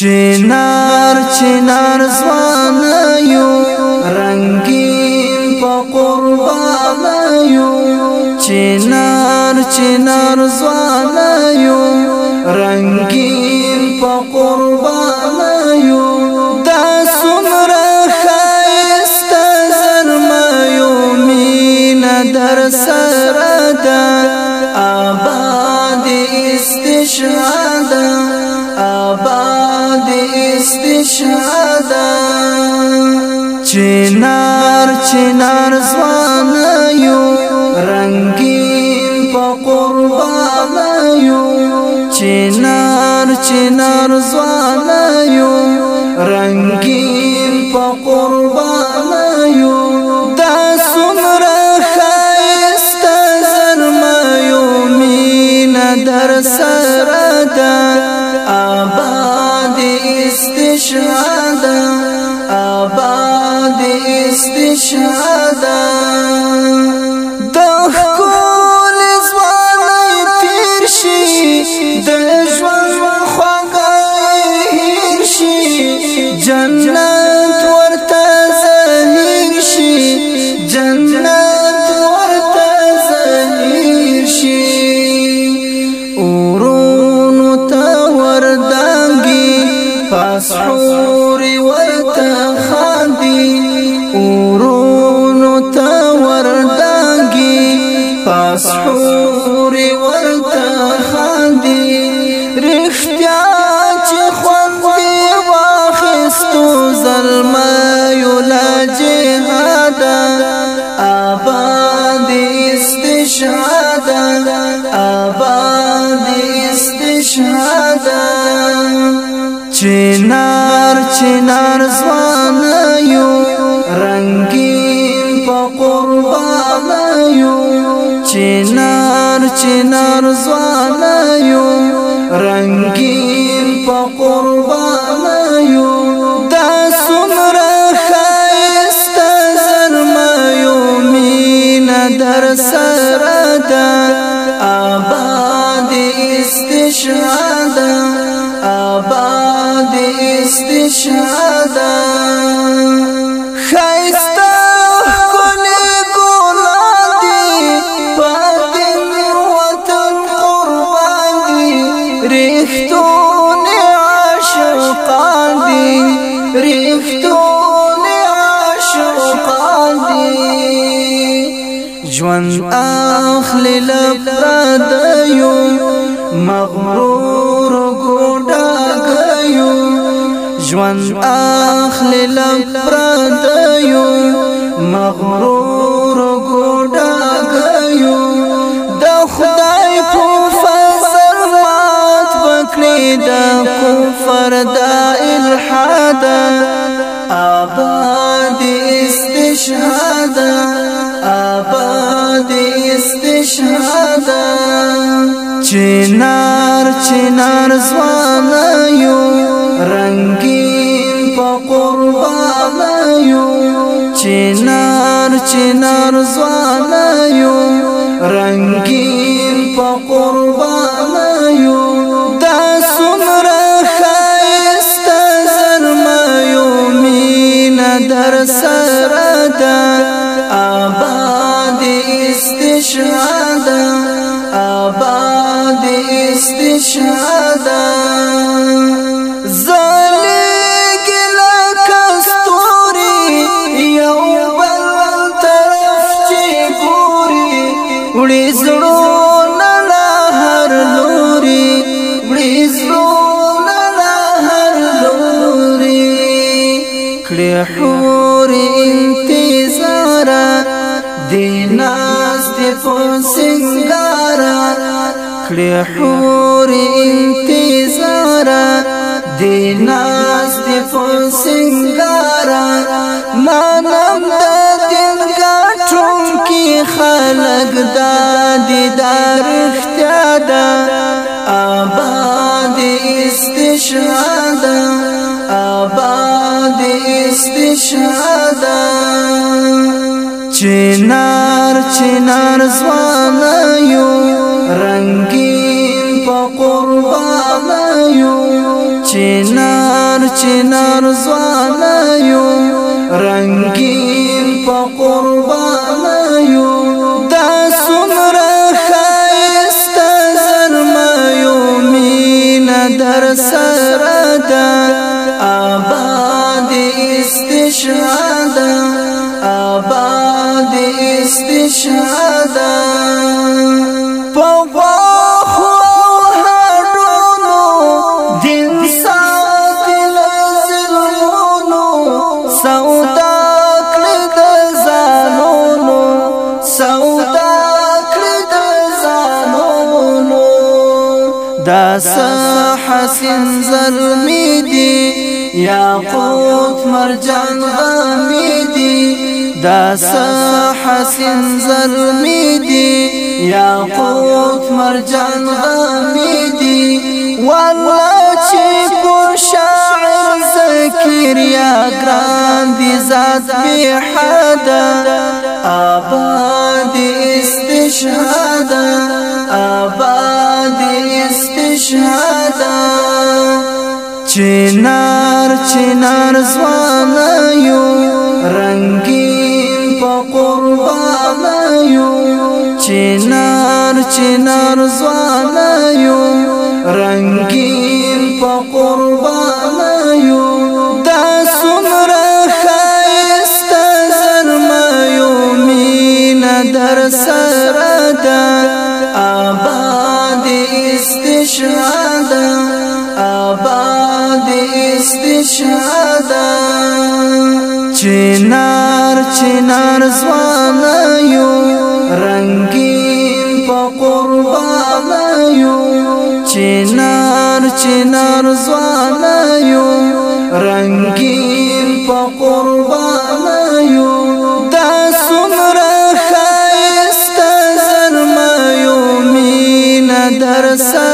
چنار چنار ځوان یو رنگین په قربان یو چنار چنار ځوان دې شادا چنار چنار ځوان یو رنگین په قربان یو چنار چنار ځوان یو رنگین په قربان یو دا سمره خاسته زرم یو مینا درسه استشهاد آباد استشهاد مسحور ورته خاندي رښتیا چې خوند دی واخستو زلمه یو لا جهاد آباد استشهاد آباد استشهاد چنار چنار ځوان یو شادا خیستا کلی گلان دی پاتن وطن قربان دی ریختون عاشقان دی ریختون عاشقان دی جوان آخلی لبرادیو مغرور ژوند اخلی لپردیو مغرور ګوډا غيو د خدای په فضل مات پکړي د کفر د الحاد آباد استشهاد آباد استشهاد چنار چنار زوانه یو چې نار زوالایو رنگین په قربانایو دا سمره خیست زرمایو مینا در سرادا آباد استشهادا آباد استشهادا زړو نه هر لوري وړي زړو نه هر لوري کړي حور انتظار دیناست په سنگار کړي حور انتظار دیناست په سنگار مانم د دل کا ټونکی خلق دار دا رښتیا ده آباد استشهاد آباد استشهاد چنار چنار ځوان یو رنگین په قربان یو چنار چنار ځوان یو رنگ استشهادا آباد استشهادا پوغوا سودا کړی د زانونو سودا کړی د زانونو دا حسین زرمی دی یاقوت مرجان غمی دی دا حسین زرمی دی یاقوت مرجان غمی دی والله چې پر شاعر ذکر یا ګران دی ذات به حدا آباد استشهاد چنار چنار زوانایو رنگین پا قربانایو چنار چنار زوانایو رنگین شادا چنار چنار ځوان یو رنگین په قربان یو چنار چنار ځوان یو رنگین په قربان یو دا سمره خیست زرم یو مین درسه